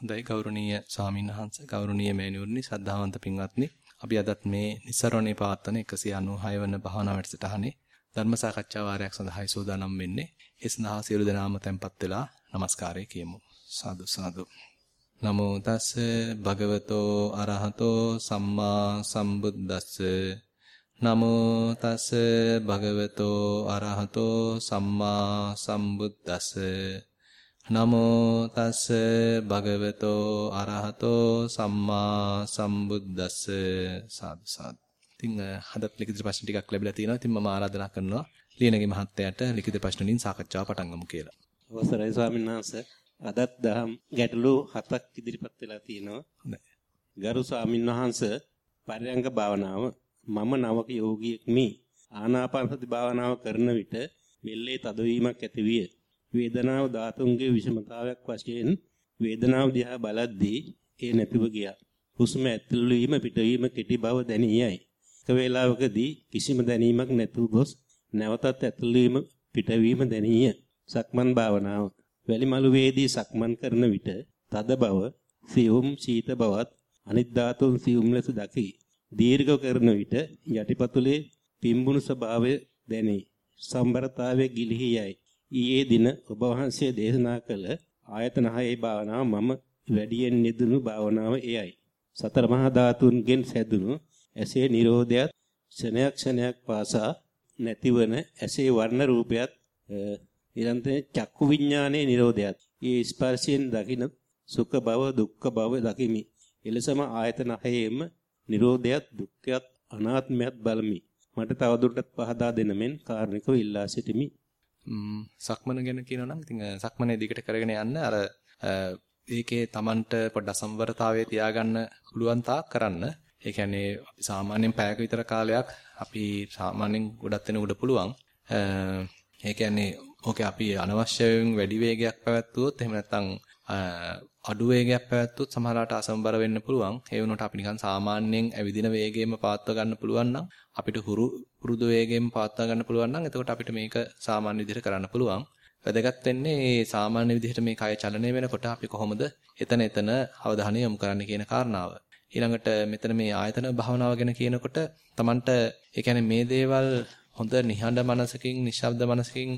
හොඳයි ගෞරවනීය ස්වාමීන් වහන්සේ ගෞරවනීය මෑණිවරණි ශ්‍රද්ධාවන්ත පින්වත්නි අපි අදත් මේ නිස්සරණේ පවත්වන 196 වන භාවනා වැඩසටහනේ ධර්ම සාකච්ඡා වාරයක් සඳහායි සූදානම් වෙන්නේ. ඒ සඳහා සියලු දෙනාම tempත් වෙලා নমස්කාරය කියමු. සාදු සාදු. නමෝ තස්ස භගවතෝ අරහතෝ සම්මා සම්බුද්දස්ස නමෝ තස්ස භගවතෝ අරහතෝ සම්මා සම්බුද්දස්ස නමෝ තස්ස භගවතෝ අරහතෝ සම්මා සම්බුද්දස්ස සාදු සාදු. ඉතින් හදත් ලිඛිත ප්‍රශ්න ටිකක් ලැබිලා තිනවා. ඉතින් මම ආරාධනා කරනවා ලියනගේ මහත්තයාට ලිඛිත ප්‍රශ්න වලින් සාකච්ඡාව පටන් ගමු කියලා. අවසරයි ස්වාමීන් වහන්සේ. අදත් දහම් ගැටලු හතක් ඉදිරිපත් වෙලා තිනවා. ගරු ස්වාමීන් වහන්සේ පරයන්ක භාවනාව මම නවක යෝගියෙක් මේ ආනාපාන සති භාවනාව කරන විට මෙල්ලේ තදවීමක් ඇති විය. වේදනාව ධාතුන්ගේ විෂමතාවයක් වශයෙන් වේදනාව දිහා බලද්දී ඒ නැතිව ගියා. හුස්ම ඇතුළු වීම පිටවීම කෙටි බව දැනියයි. එක වේලාවකදී කිසිම දැනීමක් නැතුව ගොස් නැවතත් ඇතුළු වීම පිටවීම දැනිය. සක්මන් භාවනාව. වැලිමලු වේදී සක්මන් කරන විට තද බව, සියුම් සීත බවත් අනිත් ධාතුන් සියුම් ලෙස දකි. දීර්ඝව කරන විට යටිපතුලේ පිම්බුණු ස්වභාවය දැනේ. සම්බරතාවයේ ගිලිහි යයි. ඊයේ දින ඔබ වහන්සේ දේශනා කළ ආයතන හයේ භාවනාව මම වැඩියෙන් නිදුණු භාවනාව එයයි. සතර මහා ධාතුන්ගෙන් සැදුණු ඇසේ Nirodhayat ක්ෂණයක් ක්ෂණයක් පාසා නැතිවන ඇසේ වර්ණ රූපයත් ඊළඟට චක්කු විඥානයේ Nirodhayat. ඊ ස්පර්ශයෙන් දකින සුඛ භව දුක්ඛ භව දකිමි. එලෙසම ආයතන හයේම Nirodhayat දුක්ඛයත් අනාත්මයත් බලමි. මට තවදුරටත් පහදා දෙන මෙන් කාරණිකව ඉල්ලා සිටිමි. සක්මන ගැන කියනවා නම් ඉතින් සක්මනේ දිගට කරගෙන යන්න අර ඒකේ Tamanට පොඩ්ඩක් සම්වරතාවයේ තියාගන්න පුළුවන් තාක් කරන්න. ඒ කියන්නේ අපි සාමාන්‍යයෙන් පැයක විතර කාලයක් අපි සාමාන්‍යයෙන් ගොඩක් වෙන උඩ පුළුවන්. ඒ කියන්නේ ඕකේ අපි අනවශ්‍යයෙන් වැඩි වේගයක් පැවැත්වුවොත් එහෙම නැත්නම් අඩු වේගයක් පැවැත්වුවොත් සමහරවිට අසම්බර වෙන්න පුළුවන්. ඒ වුණාට අපි නිකන් සාමාන්‍යයෙන් ඇවිදින වේගයෙන්ම පවත්වා ගන්න පුළුවන් නම් අපිට හුරු පුරුදු වේගයෙන් පවත්වා ගන්න පුළුවන් නම් එතකොට අපිට මේක සාමාන්‍ය විදිහට කරන්න පුළුවන්. වැදගත් වෙන්නේ මේ සාමාන්‍ය විදිහට මේ කය චලනය වෙනකොට අපි කොහොමද එතන එතන අවධානය යොමු කරන්න කියන කාරණාව. ඊළඟට මෙතන මේ ආයතන භාවනාව ගැන කියනකොට Tamanට ඒ කියන්නේ මේ දේවල් හොඳ නිහඬ මනසකින් නිශ්ශබ්ද මනසකින්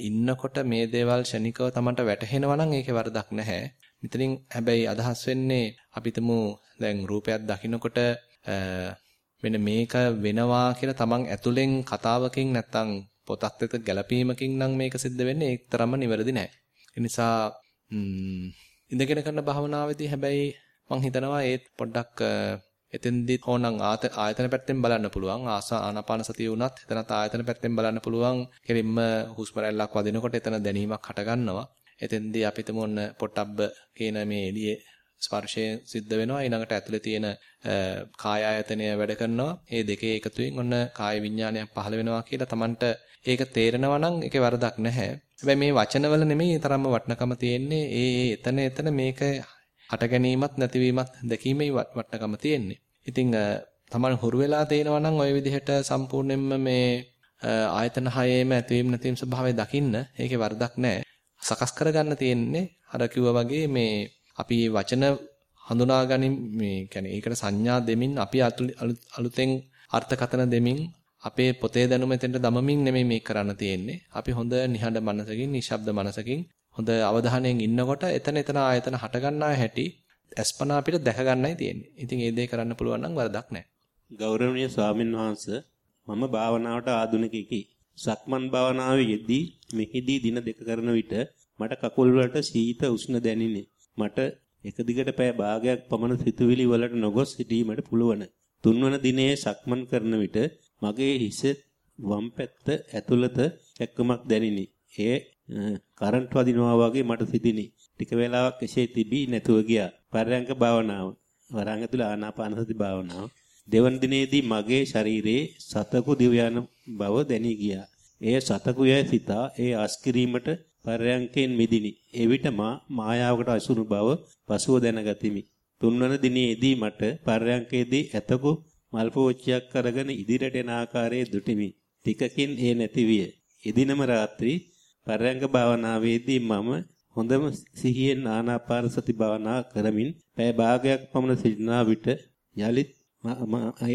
ඉන්නකොට මේ දේවල් ෂණිකව Tamanට වැටහෙනවා නම් ඒකේ වරදක් නැහැ. මෙතනින් හැබැයි අදහස් වෙන්නේ අපිටම දැන් රූපයක් දකින්නකොට මෙන්න මේක වෙනවා කියලා තමන් ඇතුලෙන් කතාවකින් නැත්තම් පොතක් එක්ක ගැළපීමකින් නම් මේක සිද්ධ වෙන්නේ ඒකතරම්ම නිවැරදි නෑ. ඒ නිසා ඉඳගෙන කරන භාවනාවේදී හැබැයි මම හිතනවා ඒත් පොඩ්ඩක් එතෙන්දී ඕනනම් ආයතන පැත්තෙන් බලන්න පුළුවන්. ආසා ආනාපාන සතිය වුණත් එතනත් ආයතන පැත්තෙන් බලන්න පුළුවන්. කෙලින්ම හුස්ම රැල්ලක් වදිනකොට එතන දැනීමක් හට ගන්නවා එතෙන්දී අපිටම ඔන්න පොට්ටබ්බ කියන මේ එළියේ ස්පර්ශය සිද්ධ වෙනවා. ඊළඟට ඇතුලේ තියෙන කාය ආයතනය වැඩ කරනවා. ඒ දෙකේ එකතුවෙන් ඔන්න කාය විඥානයක් පහළ වෙනවා කියලා Tamanට ඒක තේරෙනවා නම් ඒකේ වරදක් නැහැ. හැබැයි මේ වචනවල නෙමෙයි තරම්ම වටිනකම තියෙන්නේ. ඒ එතන එතන මේක හට ගැනීමත් නැතිවීමත් දැකීමේ වටිනකම තියෙන්නේ. ඉතින් Taman හුරු වෙලා තේනවා නම් ওই විදිහට සම්පූර්ණයෙන්ම මේ ආයතන හයේම ඇතිවීම නැතිවීම ස්වභාවය දකින්න ඒකේ වරදක් නැහැ. සකස් කරගන්න තියෙන්නේ අර වගේ මේ අපි වචන හඳුනා ගනින් මේ කියන්නේ ඒකට සංඥා දෙමින් අපි අලුතෙන් අර්ථකතන දෙමින් අපේ පොතේ දැනුම එතෙන්ට දමමින් නෙමෙයි මේක කරන්න තියෙන්නේ. අපි හොඳ නිහඬ මනසකින්, නිශ්ශබ්ද මනසකින් හොඳ අවධානයෙන් ඉන්නකොට එතන එතන ආයතන හට ගන්නා හැටි අස්පනා අපිට දැක ගන්නයි තියෙන්නේ. ඉතින් ඒ දේ කරන්න පුළුවන් නම් වරදක් නැහැ. ගෞරවනීය ස්වාමින් වහන්සේ මම භාවනාවට ආධුනිකෙකි. සක්මන් භාවනාවේ යෙදී මෙහිදී දින දෙක කරන විට මට කකුල් වලට සීත උෂ්ණ දැනිනේ. මට එක දිගට පෑ භාගයක් පමණ සිතුවිලි වලට නොගොස් සිටීමට පුළුවන්. තුන්වන දිනේ සක්මන් කරන විට මගේ හිස වම් පැත්ත ඇතුළත එක්කමක් දැනිනි. ඒ කරන්ට් වදිනවා වගේ මට සිතිනි. ටික වේලාවක් එසේ තිබී නැතුව ගියා. පරයන්ක භාවනාව. වරංග තුල ආනාපාන සති භාවනාව. දෙවන දිනේදී මගේ ශරීරයේ සතකු දිව යන බව දැනී ගියා. එය සතකු යයි සිතා ඒ අස්කිරීමට පරයන්කෙන් මිදිනි. එවිට මා මායාවකට අසුණු බව පසුව දැනගතිමි. තුන්වන දිනේදී මට පරයන්කේදී ඇතකු මල් පෝච්චියක් අරගෙන ඉදිරියට එන ආකාරයේ දුටිමි. ටිකකින් ඒ නැති විය. එදිනම රාත්‍රී පරයන්ක භාවනාවේදී මම හොඳම සිහියෙන් ආනාපාන සති භාවනා කරමින් පැය භාගයක් පමණ සිටිනා විට යලිත්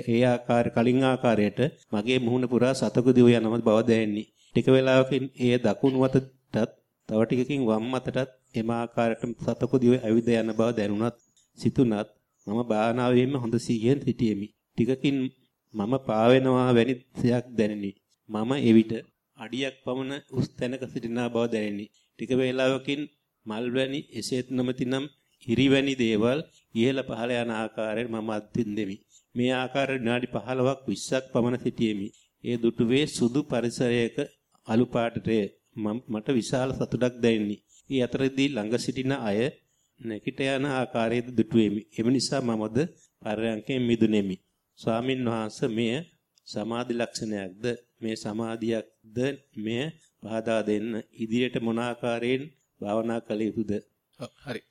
ඒ ආකාර කලින් ආකාරයට මගේ මුහුණ පුරා සතකු දිව යන බව දැනෙන්නේ. ටික වේලාවකින් එය දකුණු අතටත් තව ටිකකින් වම් අතටත් එම ආකාරයට සතකු දිව ඇවිද යන බව දැනුණත් සිතුණත් මම භාවනාවෙම හොඳ සිහියෙන් සිටියෙමි. ටිකකින් මම පාවෙනවා වැනි දෙයක් දැනිනි. මම එවිට අඩියක් පමණ උස් තැනක සිටිනා බව දැනිනි. ටික වේලාවකින් මල් වැනි එසේත් නොමැතිනම් ඉරි වැනි දේවල් ඉහළ පහළ යන ආකාරයෙන් මම අත්දින්දෙමි. මේ ආකාර විනාඩි 15ක් 20ක් පමණ සිටියෙමි. ඒ දුටුවේ සුදු පරිසරයක අලු පාටට මට විශාල සතුටක් දැනිනි. ඒ අතරදී ළඟ සිටින අය නැකිට යන ආකාරයේද දුටුවෙමි. එම නිසා මමද පරයන්කෙන් මිදුනේමි. ස්වාමින් වහන්සේ මෙය සමාධි ලක්ෂණයක්ද මේ සමාධියක්ද මෙය පහදා දෙන්න ඉදිරියට මොන ආකාරයෙන් භාවනා කළ යුතුද හරි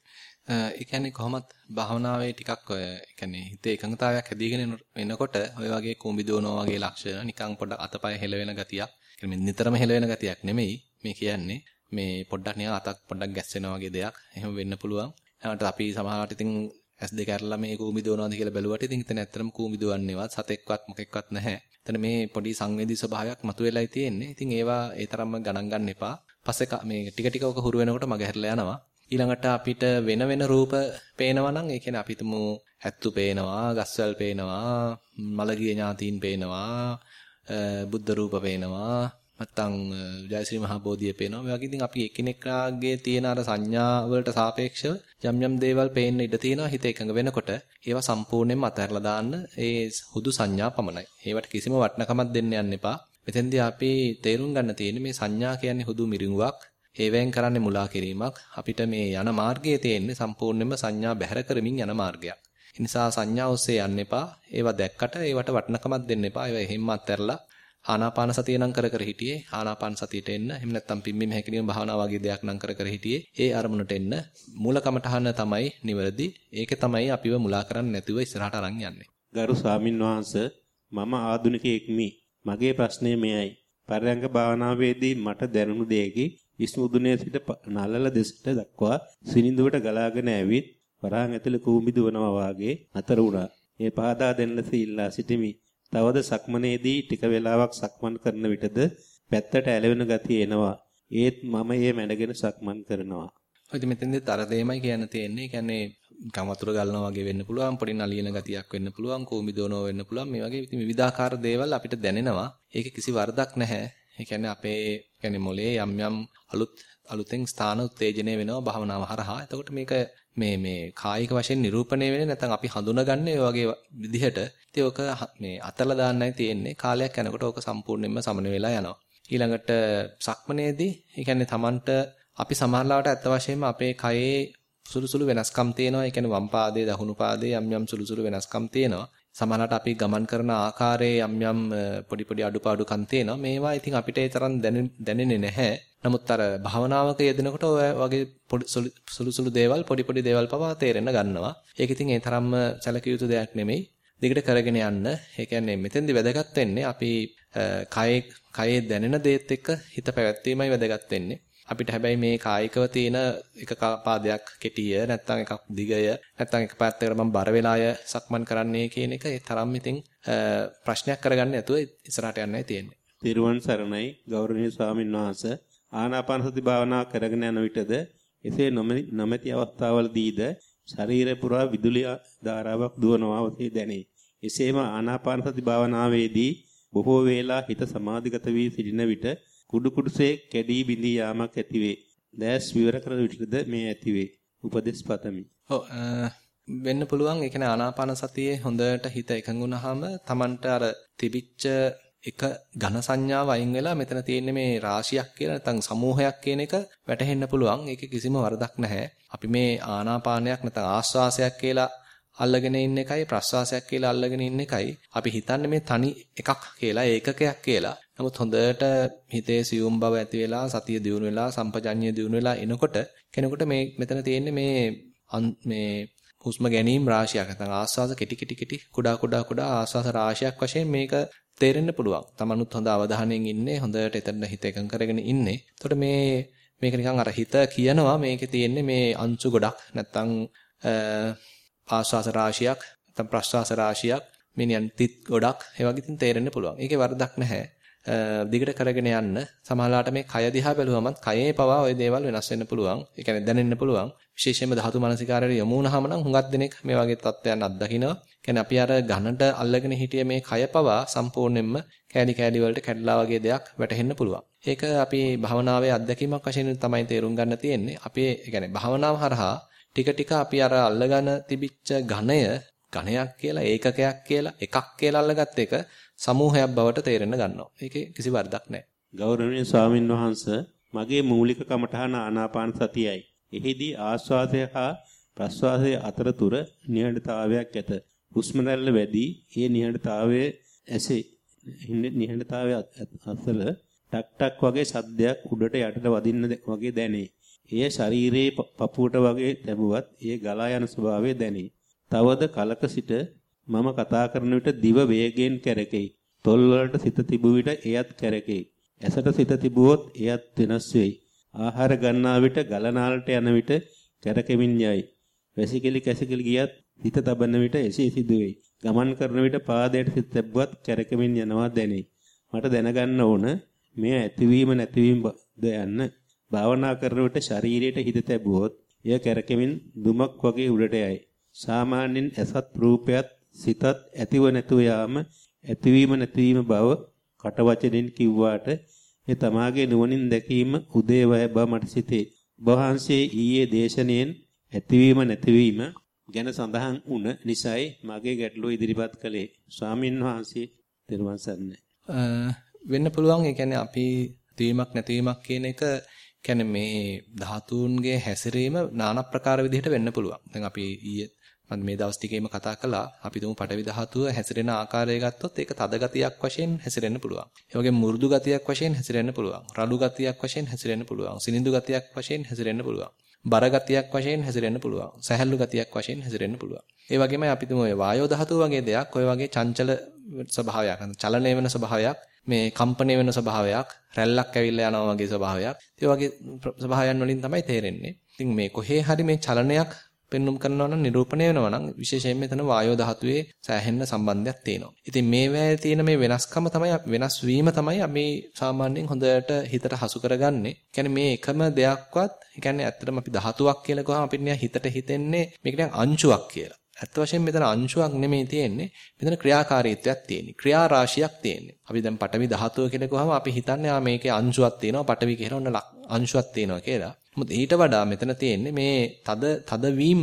ඒ කියන්නේ කොහොමත් භාවනාවේ ටිකක් ඔය ඒ කියන්නේ හිතේ එකඟතාවයක් හැදීගෙන එනකොට ඔය වගේ කුඹි දුවනවා වගේ ලක්ෂණ නිකන් පොඩ්ඩක් අතපය හෙලවෙන ගතියක් කියන්නේ නිතරම හෙලවෙන ගතියක් නෙමෙයි මේ කියන්නේ මේ පොඩ්ඩක් නිකන් අතක් පොඩ්ඩක් ගැස්සෙනා වගේ දෙයක් එහෙම වෙන්න පුළුවන් ඊට අපි සමහරවිට ඉතින් S2 ඇරලා මේ කූඹි දුවනවාද කියලා බැලුවට ඉතින් එතන ඇත්තටම කූඹි දුවන්නේවත් සතෙක්වත් මොකෙක්වත් නැහැ. එතන මේ පොඩි සංවේදී ස්වභාවයක් මතුවෙලායි තියෙන්නේ. ඉතින් ඒවා ඒ තරම්ම ගණන් ගන්න එපා. පස්සේ මේ ටික ටික ඔක හුරු වෙනකොට මග හැරලා යනවා. ඊළඟට අපිට වෙන වෙන රූප පේනවා නම් ඒ කියන්නේ අපි හිතමු ඇත්තු පේනවා, ගස්වැල් පේනවා, මලගිය ඥාතීන් පේනවා, බුද්ධ රූප පේනවා, නැත්තම් ජයශ්‍රී මහා බෝධිය පේනවා. මේ වගේ ඉතින් අපි එකිනෙකාගේ තියෙන අර සංඥා වලට සාපේක්ෂව යම් යම් දේවල් පේන්න ඉඩ තියෙනවා හිත එකඟ වෙනකොට ඒවා සම්පූර්ණයෙන්ම අතහැරලා දාන්න ඒ හුදු සංඥා පමණයි. ඒවට කිසිම වටිනකමක් දෙන්න යන්න එපා. මෙතෙන්දී අපි තේරුම් ගන්න තියෙන්නේ මේ සංඥා කියන්නේ හුදු මිරිඟුවක්. ඒවෙන් කරන්නේ මුලා කිරීමක්. අපිට මේ යන මාර්ගයේ තියෙන්නේ සම්පූර්ණයෙන්ම සංඥා බැහැර කරමින් යන මාර්ගයක්. ඒ නිසා සංඥා ඔස්සේ යන්න එපා. ඒවා දැක්කට ඒවට වටිනකමක් දෙන්න එපා. ඒවා එහෙම්ම අත්හැරලා ආනාපාන සතිය නම් කර කර හිටියේ. ආනාපාන සතියට එන්න. එහෙම නැත්නම් පිම්බීම හැකිලිම භාවනා වගේ දෙයක් නම් කර කර හිටියේ. ඒ අරමුණට එන්න. මූලකමටහන තමයි නිවැරදි. ඒකේ තමයි අපිව මුලා කරන්නේ නැතුව ඉස්සරහට අරන් යන්නේ. ගරු ස්වාමින් වහන්සේ මම ආදුනිකයෙක්මි මගේ ප්‍රශ්නය මෙයයි. පරයන්ක භාවනාවේදී මට දැනුණු දෙයකි. විස්මුදුනේ සිට නලල දෙසට දක්වා සිනිඳුවට ගලාගෙන ඇවිත් වරහන් ඇතුළේ කූඹි දුවනවා වාගේ අතර වුණා. ඒ පහදා දෙන්න සීල්ලා සිටිමි. තවද සක්මනේදී ටික වේලාවක් සක්මන් කරන විටද පැත්තට ඇලවෙන ගතිය එනවා. ඒත් මම ඒ මැඩගෙන සක්මන් කරනවා. ඔය මෙතෙන්දී තර දෙයමයි කියන්න තියෙන්නේ. කියන්නේ නිකන් වතුර ගලනවා වගේ වෙන්න පුළුවන්, පොඩි නලියන ගතියක් වෙන්න පුළුවන්, කූඹි දෝනෝ වෙන්න පුළුවන්. මේ වගේ ඉතින් විවිධාකාර දේවල් අපිට දැනෙනවා. ඒක කිසි වරදක් නැහැ. ඒ කියන්නේ අපේ කියන්නේ මොලේ යම් යම් අලුත් අලුතෙන් ස්ථාන උත්තේජනය වෙනවා භාවනාව හරහා. එතකොට මේක මේ මේ කායික වශයෙන් නිරූපණය වෙන්නේ නැත්නම් අපි හඳුනගන්නේ ඔය වගේ විදිහට. ඉතින් ඔක මේ අතල දාන්නයි තියෙන්නේ. කාලයක් යනකොට ඔක සම්පූර්ණයෙන්ම සමන වෙලා යනවා. ඊළඟට සක්මනේදී, ඒ කියන්නේ Tamanට අපි සමහරලාවට ඇත්ත වශයෙන්ම අපේ කයේ සුළු සුළු වෙනස්කම් තියෙනවා. ඒ කියන්නේ වම් පාදයේ දකුණු පාදයේ යම් යම් සුළු සුළු වෙනස්කම් තියෙනවා. සමහරවිට අපි ගමන් කරන ආකාරයේ යම් යම් පොඩි පොඩි අඩුපාඩුකම් තියෙනවා. මේවා ඉතින් අපිට ඒ තරම් දැනෙන්නේ නැහැ. නමුත් අර භාවනාවක යෙදෙනකොට ඔය වගේ සුළු සුළු දේවල් පොඩි පොඩි දේවල් පවා තේරෙන්න ගන්නවා. ඒක ඉතින් ඒ තරම්ම සැලකිය යුතු දෙයක් නෙමෙයි. දිගට කරගෙන යන්න. ඒ කියන්නේ මෙතෙන්දි වැදගත් වෙන්නේ අපි කයේ කයේ දැනෙන දේත් එක්ක හිත පැවැත්වීමයි වැදගත් වෙන්නේ. අපිට හැබැයි මේ කායිකව තියෙන එක පාදයක් කෙටිය නැත්නම් එකක් දිගය නැත්නම් එක පැත්තකට මම බර වෙලාය සක්මන් කරන්නේ කියන එක ඒ තරම් ඉතින් ප්‍රශ්නයක් කරගන්න නැතුව ඉස්සරහට යන්නයි තියෙන්නේ. තිරුවන් සරණයි ගෞරවනීය ස්වාමීන් වහන්සේ ආනාපාන සති භාවනා කරගෙන යන විටද එසේ නොමැති අවස්ථාවලදීද ශරීරය පුරා විදුලි ධාරාවක් දුවනවා වගේ දැනේ. එසේම ආනාපාන සති භාවනාවේදී බොහෝ වේලා හිත සමාධිගත වී සිටින විට කුඩු කුඩුසේ කැඩී බිඳී යාමක් ඇතිවේ. දැස් විවර කරන විටද මේ ඇතිවේ. උපදේශ පතමි. ඔව් වෙන්න පුළුවන් ඒ කියන්නේ ආනාපාන සතියේ හොඳට හිත එකඟ වුණාම Tamanට අර තිබිච්ච එක ඝන සංඥාව අයින් වෙලා මෙතන තියෙන්නේ මේ රාශියක් කියලා නැත්නම් සමූහයක් කියන එක වැටහෙන්න පුළුවන්. ඒකේ කිසිම වරදක් නැහැ. අපි මේ ආනාපානයක් නැත්නම් ආස්වාසයක් කියලා අල්ලගෙන ඉන්න එකයි ප්‍රස්වාසයක් කියලා අල්ලගෙන ඉන්න එකයි අපි හිතන්නේ මේ තනි එකක් කියලා ඒකකයක් කියලා. නමුත් හොඳට හිතේ සියුම් බව ඇති වෙලා සතිය දියුණු වෙලා සම්පජඤ්ඤය දියුණු වෙලා එනකොට කෙනෙකුට මේ මෙතන තියෙන්නේ මේ මේ හුස්ම ගැනීම රාශියක් නැත්නම් ආස්වාස කෙටි කෙටි කෙටි කුඩා කුඩා කුඩා ආස්වාස රාශියක් වශයෙන් මේක තේරෙන්න පුළුවන්. තමනුත් හොඳ අවධානයෙන් ඉන්නේ හොඳට එතන හිත එකඟ කරගෙන ඉන්නේ. එතකොට මේ මේක නිකන් අර හිත කියනවා මේකේ තියෙන්නේ මේ අංශු ගොඩක් නැත්තම් ආශ්වාස රාශියක් නැත්තම් ප්‍රශ්වාස රාශියක් මිනියන් තිත් ගොඩක් ඒ වගේ තින් තේරෙන්න පුළුවන්. ඒකේ වරදක් නැහැ. දිගට කරගෙන යන්න සමහරලාට මේ කය දිහා බැලුවමත් කයේ පවා ওই දේවල් වෙනස් වෙන්න පුළුවන්. ඒ කියන්නේ දැනෙන්න පුළුවන්. විශේෂයෙන්ම ධාතු මනසිකාරයේ යමු වුණාම නම් හුඟක් දෙනෙක් මේ වගේ තත්ත්වයන් අත්දකිනවා. කියන්නේ අපි අර ඝනට අල්ලගෙන හිටිය මේ කය පවා සම්පූර්ණයෙන්ම කෑලි කෑලි වලට කැඩලා වගේ දෙයක් වැටහෙන්න පුළුවන්. ඒක අපි භවනාවේ අත්දැකීමක් වශයෙන් තමයි තේරුම් ගන්න තියෙන්නේ. අපි ඒ කියන්නේ භවනාව හරහා ටික ටික අපි අර අල්ලගෙන තිබිච්ච ඝණය ඝණයක් කියලා ඒකකයක් කියලා එකක් කියලා අල්ලගත්ත එක සමූහයක් බවට තේරෙන්න ගන්නවා. ඒකේ කිසි වරදක් නැහැ. ගෞරවනීය ස්වාමින් වහන්සේ මගේ මූලික කමඨහන ආනාපාන සතියයි. එහිදී ආස්වාදය හා ප්‍රස්වාසය අතරතුර නිහඬතාවයක් ඇත. හුස්ම රැල්ල වැඩි, ඒ නිහඬතාවයේ ඇසේ. නිහඬතාවය අසල ටක් ටක් වගේ ශබ්දයක් උඩට යටට වදින්න වගේ දැනේ. එය ශරීරයේ පපුවට වගේ තැබුවත් එය ගලා යන ස්වභාවය දැනේ. තවද කලක සිට මම කතා කරන විට දිව වේගයෙන් කැරකෙයි. තොල් වලට සිත තිබු විට එයත් කැරකෙයි. ඇසට සිත තිබුවොත් එයත් වෙනස් වෙයි. ආහාර ගන්නා විට ගලනාලට යන විට කැරකෙමින් යයි. වැසිකිලි කැසිකිලි ගියත් හිත තබන විට එසේ සිදුවේයි. ගමන් කරන විට පාදයට සිත තැබුවත් කැරකෙමින් යනවා දැනේ. මට දැනගන්න ඕන මේ ඇතිවීම නැතිවීම ද යන්න. භාවනා කරන විට ශරීරයට හිත තැබුවොත් එය කැරකෙමින් දුමක් වගේ උඩට යයි. සාමාන්‍යයෙන් ඇසත් රූපයත් සිතත් ඇතිව නැතුව යාම ඇතිවීම නැතිවීම බව කටවචනෙන් කිව්වාට ඒ තමාගේ නුවණින් දැකීම උදේවය බව මට සිතේ. වහන්සේ ඊයේ දේශනෙන් ඇතිවීම නැතිවීම ගැන සඳහන් වුණ නිසායි මගේ ගැටලුව ඉදිරිපත් කළේ. ස්වාමින් වහන්සේ තෙරුවන් සරණයි. වෙන්න පුළුවන් ඒ කියන්නේ අපි තීමක් නැතිවීමක් කියන එක කියන්නේ මේ ධාතුන්ගේ හැසිරීම নানা ප්‍රකාර විදිහට වෙන්න පුළුවන්. දැන් අපි ඊයේ මම මේ දවස් ටිකේම කතා කළා. අපි තුමු පටවි ධාතුව හැසිරෙන ආකාරය ගත්තොත් ඒක තද ගතියක් වශයෙන් හැසිරෙන්න පුළුවන්. ඒ වගේම මෘදු ගතියක් වශයෙන් හැසිරෙන්න පුළුවන්. රළු ගතියක් වශයෙන් හැසිරෙන්න පුළුවන්. සිනිඳු ගතියක් වශයෙන් හැසිරෙන්න පුළුවන්. බර ගතියක් වශයෙන් හැසිරෙන්න පුළුවන්. සැහැල්ලු ගතියක් වශයෙන් හැසිරෙන්න පුළුවන්. ඒ වගේම අපි තුමු ඔය වායෝ ධාතුව වගේ දෙයක් ඔය වගේ චංචල ස්වභාවයක්, චලනය වෙන ස්වභාවයක්, මේ කම්පණය වෙන ස්වභාවයක්, රැල්ලක් ඇවිල්ලා යනවා වගේ ස්වභාවයක්. ඒ වගේ ස්වභාවයන් වලින් තමයි තේරෙන්නේ. ඉතින් මේ කොහේ හරි මේ චලනයක් පෙන්눔 කරනවා නම් නිරූපණය වෙනවා නම් විශේෂයෙන් මෙතන වායෝ ධාතුවේ සෑහෙන්න සම්බන්ධයක් තියෙනවා. ඉතින් මේ වැයේ තියෙන මේ වෙනස්කම තමයි වෙනස් වීම තමයි අපි සාමාන්‍යයෙන් හොඳට හිතට හසු කරගන්නේ. කියන්නේ මේ එකම දෙයක්වත්, කියන්නේ ඇත්තටම අපි ධාතුවක් කියලා කිව්වම අපිට හිතට හිතෙන්නේ මේක අංශුවක් කියලා. ඇත්ත වශයෙන්ම මෙතන අංශුවක් නෙමෙයි තියෙන්නේ. මෙතන ක්‍රියාකාරීත්වයක් තියෙන්නේ. ක්‍රියා රාශියක් තියෙන්නේ. අපි දැන් පටවි ධාතුව කියලා කිව්වම අපි හිතන්නේ ආ මේකේ අංශුවක් තියෙනවා. පටවි කියලා ඔන්න අංශුවක් තියෙනවා කියලා. මොකද ඊට වඩා මෙතන තියෙන්නේ මේ තද තද වීම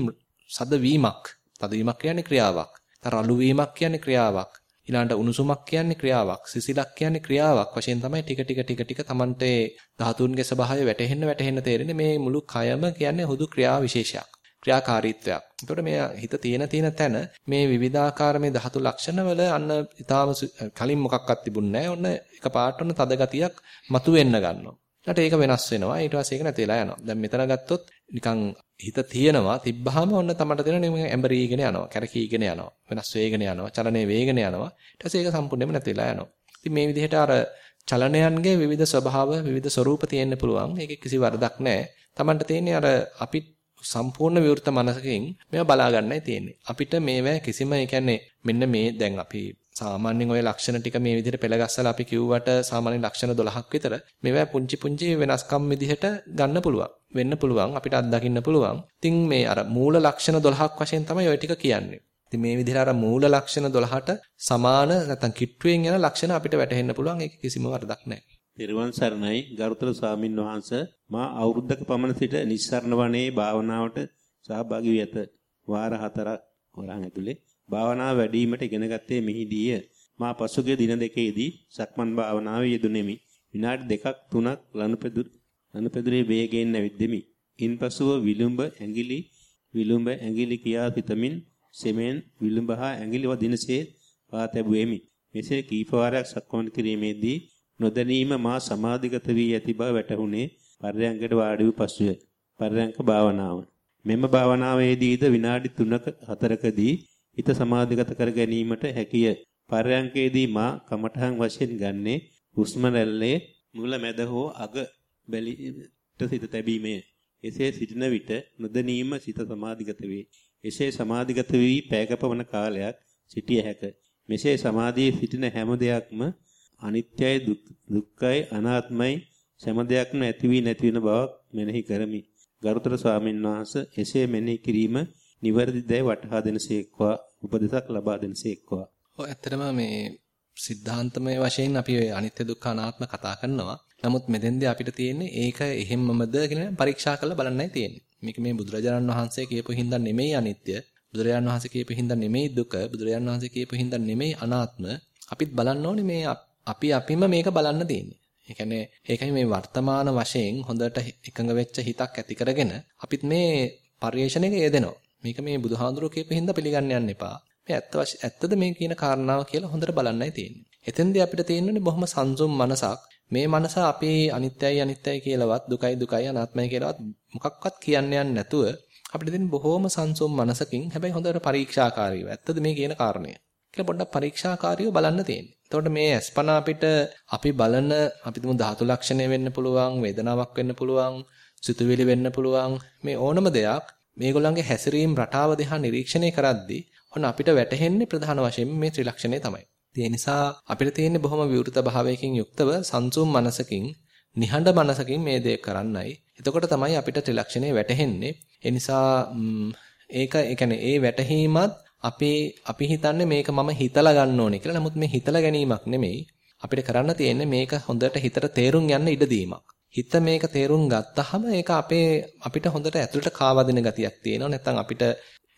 සද වීමක්. තද වීමක් කියන්නේ ක්‍රියාවක්. රළු වීමක් කියන්නේ ක්‍රියාවක්. ඊළඟට උණුසුමක් කියන්නේ ක්‍රියාවක්. සිසිලක් කියන්නේ ක්‍රියාවක්. වශයෙන් තමයි ටික ටික ටික ටික Tamante ධාතුන්ගේ ස්වභාවය වැටහෙන්න වැටහෙන්න තේරෙන්නේ මේ මුළු කයම කියන්නේ හුදු ක්‍රියා විශේෂයක්. ක්‍රියාකාරීත්වයක්. එතකොට මේ හිත තියෙන තියෙන තැන මේ විවිධාකාර මේ ධාතු ලක්ෂණ වල අන්න ඊටාම කලින් මොකක්වත් තිබුණ නැහැ. ඔන්න එකපාරට ඔන්න තද ගතියක් මතුවෙන්න ගන්නවා. ඊට ඒක වෙනස් වෙනවා. ඊට පස්සේ ඒක නැති වෙලා යනවා. දැන් මෙතන ගත්තොත් නිකන් හිත තියෙනවා තිබ්බහම ඔන්න තමට දෙන ඇඹරීගෙන යනවා. කැරකීගෙන යනවා. වෙනස් වේගෙන යනවා. චලනයේ වේගෙන යනවා. ඊට පස්සේ ඒක සම්පූර්ණයෙන්ම නැති වෙලා යනවා. ඉතින් මේ විදිහට අර චලනයන්ගේ විවිධ ස්වභාව විවිධ ස්වરૂප තියෙන්න පුළුවන්. ඒකේ කිසි වරදක් නැහැ. තමන්ට තියෙන්නේ අර අපි සම්පූර්ණ විවෘත මනසකින් මේවා බලා ගන්නයි තියෙන්නේ. අපිට මේවා කිසිම ඒ කියන්නේ මෙන්න මේ දැන් අපි සාමාන්‍යයෙන් ওই ලක්ෂණ ටික මේ විදිහට පෙළගස්සලා අපි කිව්වට සාමාන්‍ය ලක්ෂණ 12ක් විතර මේවා පුංචි පුංචි වෙනස්කම් විදිහට ගන්න පුළුවන්. වෙන්න පුළුවන් අපිට අත්දකින්න පුළුවන්. ඉතින් මේ අර මූල ලක්ෂණ 12ක් වශයෙන් තමයි ওই ටික කියන්නේ. ඉතින් මේ විදිහට අර මූල ලක්ෂණ 12ට සමාන නැත්නම් කිට්ටුවෙන් යන ලක්ෂණ අපිට වැටහෙන්න පුළුවන්. ඒක කිසිම වරදක් නැහැ. තෙරුවන් සරණයි ගරුතර ස්වාමින් වහන්සේ මා අවුරුද්දක පමණ සිට නිස්සරණ වනයේ භාවනාවට සහභාගී වී ඇත. වාර හතරක් වරන් ඇතුලේ භාවනාව වැඩිවීමට ඉගෙන ගත්තේ මෙහිදීය. මා පසුගිය දින දෙකේදී සක්මන් භාවනාවේ යෙදුණෙමි. විනාඩි දෙකක් තුනක් ලනුපෙදුර ලනුපෙදුරේ වේගයෙන් ඇවිද්දෙමි. ඉන්පසුව විලුඹ ඇඟිලි විලුඹ ඇඟිලි කියා සිතමින් සෙමෙන් විලුඹ හා ඇඟිලි වදිනසේ පා තැබුවෙමි. මෙසේ කීප වාරයක් සක්මන් කිරීමේදී නොදැනීම මා සමාධිගත වී ඇති බව වැටහුණේ පර්යංකයට වාඩි වූ පසුය. පර්යංක භාවනාව. මෙම භාවනාවේදීද විනාඩි 3ක 4කදී හිත සමාධිගත කර ගැනීමට හැකිය. පර්යංකේදී මා කමඨහන් වශයෙන් ගන්නේ හුස්ම රැල්ලේ මුල මැද හෝ අග සිත තැබීමේ එසේ සිටින විට නොදැනීම සිත සමාධිගත වේ. එසේ සමාධිගත වී පැයකපවන කාලයක් සිටිය හැක. මෙසේ සමාධියේ සිටින හැම දෙයක්ම අනිත්‍යයි දුක්ඛයි අනාත්මයි සෑම දෙයක්ම ඇති වී නැති වෙන බවක් මෙනෙහි කරමි. ගරුතර ස්වාමීන් වහන්සේ එසේ මෙනෙහි කිරීම නිවැරදි දැයි වටහා දෙනසේක්වා උපදෙසක් ලබා දෙනසේක්වා. ඔය ඇත්තටම මේ සිද්ධාන්තමය වශයෙන් අපි ඔය අනිත්‍ය දුක්ඛ අනාත්ම කතා කරනවා. නමුත් මෙතෙන්දී අපිට තියෙන්නේ ඒක එහෙම්මමද කියලා පරීක්ෂා කරලා බලන්නයි තියෙන්නේ. මේක මේ බුදුරජාණන් වහන්සේ කියපු හින්දා නෙමෙයි අනිත්‍ය. බුදුරජාණන් වහන්සේ කියපු හින්දා නෙමෙයි දුක. බුදුරජාණන් වහන්සේ කියපු හින්දා නෙමෙයි අනාත්ම. අපිත් බලන්න ඕනේ මේ අපි අපිම මේක බලන්න තියෙන්නේ. ඒ කියන්නේ ඒකයි මේ වර්තමාන වශයෙන් හොඳට එකඟ වෙච්ච හිතක් ඇති කරගෙන අපිත් මේ පරිේශණයක යෙදෙනවා. මේක මේ බුදුහාඳුරෝ කියපු හින්දා පිළිගන්න යන්න එපා. මේ ඇත්ත ඇත්තද මේ කියන කාරණාව කියලා හොඳට බලන්නයි තියෙන්නේ. එතෙන්දී අපිට තියෙන්නේ බොහොම සංසුම් මනසක්. මේ මනස අපි අනිත්‍යයි අනිත්‍යයි කියලාවත් දුකයි දුකයි අනාත්මයි කියලාවත් මොකක්වත් කියන්නේ නැතුව අපිට තියෙන බොහොම සංසුම් මනසකින් හැබැයි හොඳට පරීක්ෂාකාරීව ඇත්තද මේ කියන කාරණය කියලා පොඩ්ඩක් පරීක්ෂාකාරීව බලන්න තියෙන්නේ. එතකොට මේ අස්පන අපිට අපි බලන අපි තුමු ධාතු ලක්ෂණය වෙන්න පුළුවන් වේදනාවක් වෙන්න පුළුවන් සිතුවිලි වෙන්න පුළුවන් මේ ඕනම දෙයක් මේගොල්ලන්ගේ හැසිරීම් රටාව දිහා නිරීක්ෂණය කරද්දී ඔන්න අපිට වැටහෙන්නේ ප්‍රධාන වශයෙන් මේ ත්‍රිලක්ෂණය තමයි. ඒ නිසා අපිට තියෙන්නේ බොහොම විවෘත භාවයකින් යුක්තව සංසුම් මනසකින් නිහඬ මනසකින් මේ දේ කරන්නයි. එතකොට තමයි අපිට ත්‍රිලක්ෂණය වැටහෙන්නේ. ඒ නිසා ඒක ඒ කියන්නේ ඒ වැටහීමත් අපි අපි හිතන්නේ මේක මම හිතලා ගන්න ඕනේ කියලා. නමුත් මේ හිතලා ගැනීමක් නෙමෙයි. අපිට කරන්න තියෙන්නේ මේක හොඳට හිතට තේරුම් යන්න ඉඩ දීමක්. හිත මේක තේරුම් ගත්තාම ඒක අපේ අපිට හොඳට ඇතුළට කාවදින ගතියක් තියෙනවා. නැත්නම් අපිට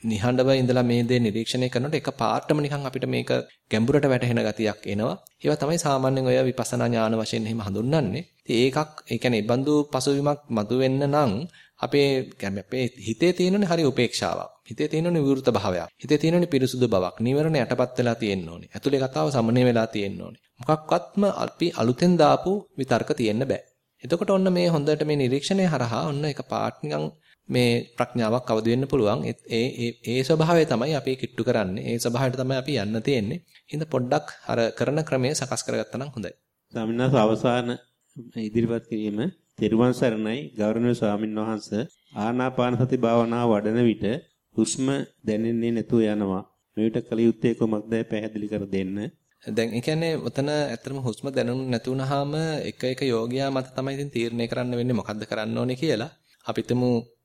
නිහඬව ඉඳලා මේ දේ නිරීක්ෂණය කරනකොට එක පාටම නිකන් අපිට මේක ගැඹුරට වැටහෙන ගතියක් එනවා. ඒවා තමයි සාමාන්‍යයෙන් ඔය විපස්සනා ඥාන වශයෙන් එහෙම හඳුන්වන්නේ. ඉතින් ඒකක් ඒ කියන්නේ බඳු පසුවිමක් මතුවෙන්න නම් අපේ කියන්නේ අපේ හිතේ තියෙනුනේ හරි උපේක්ෂාවක්. හිතේ තියෙනුනේ විවෘත භාවයක්. හිතේ තියෙනුනේ පිරිසුදු බවක්. නීවරණ යටපත් වෙලා තියෙන්න ඕනේ. ඇතුලේ කතාව සමනය වෙලා තියෙන්න ඕනේ. මොකක්වත්ම අපි අලුතෙන් දාපු විතර්ක තියෙන්න බෑ. එතකොට ඔන්න මේ හොඳට මේ නිරීක්ෂණය හරහා ඔන්න එක පාට නිකන් මේ ප්‍රඥාවක් අවදි වෙන්න පුළුවන්. ඒ ඒ ඒ ස්වභාවය තමයි අපි කිට්ටු කරන්නේ. ඒ ස්වභාවයට තමයි අපි යන්න තියෙන්නේ. හින්ද පොඩ්ඩක් අර කරන ක්‍රමය සකස් කරගත්තා නම් හොඳයි. ස්වාමීන් අවසාන ඉදිරිපත් කිරීම තෙරුවන් සරණයි ගෞරවනීය ස්වාමින් වහන්සේ ආනාපාන සති භාවනාව වඩන විට හුස්ම දැනෙන්නේ නැතුව යනවා. මේකට කල යුත්තේ කොමක්ද පැහැදිලි කර දෙන්න. දැන් ඒ කියන්නේ උතන ඇත්තටම හුස්ම දැනුනේ නැතුණාම එක එක යෝගියා මත තමයි ඉතින් තීරණය කරන්න වෙන්නේ මොකද්ද කරන්න ඕනේ කියලා. අපිටම